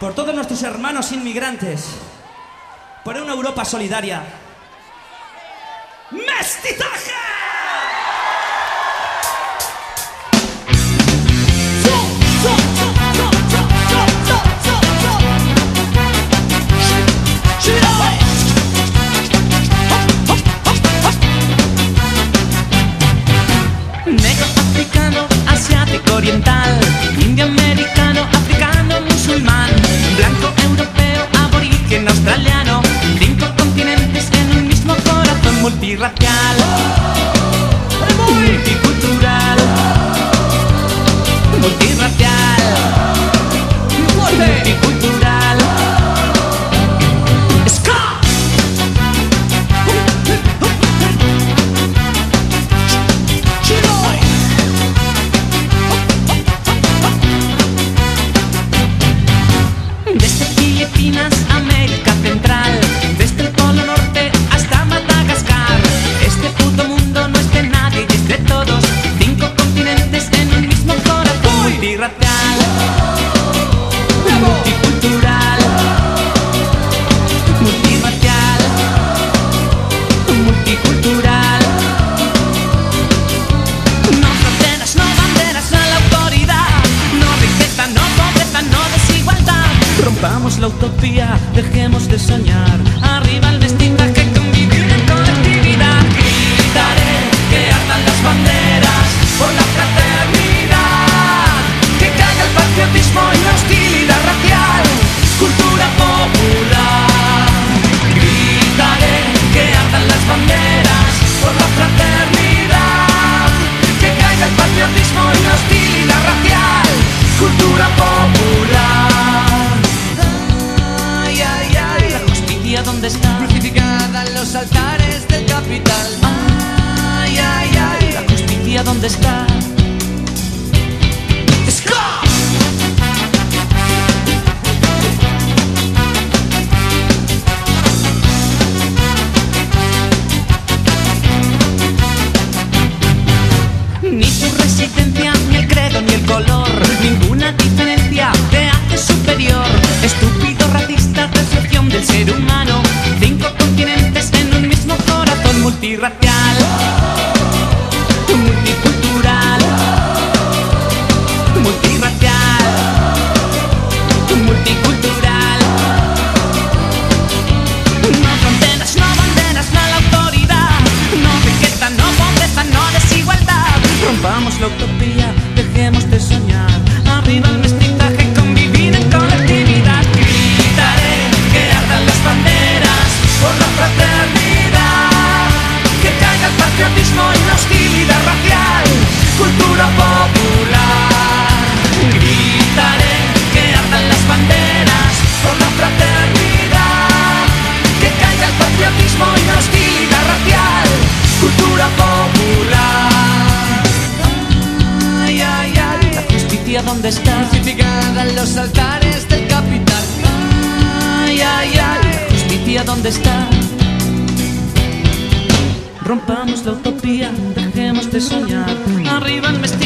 por todos nuestros hermanos inmigrantes, por una Europa solidaria. ¡Mestizaje! máquinas. utopía, dejemos de soñar. altares este del capital. Vamos la utopía, dejemos de soñar. bestia dónde está. Crucificada en los altares del capital. Ay, ay, ay, justicia dónde está. Rompamos la utopía, dejemos de soñar. Arriba el mestizo.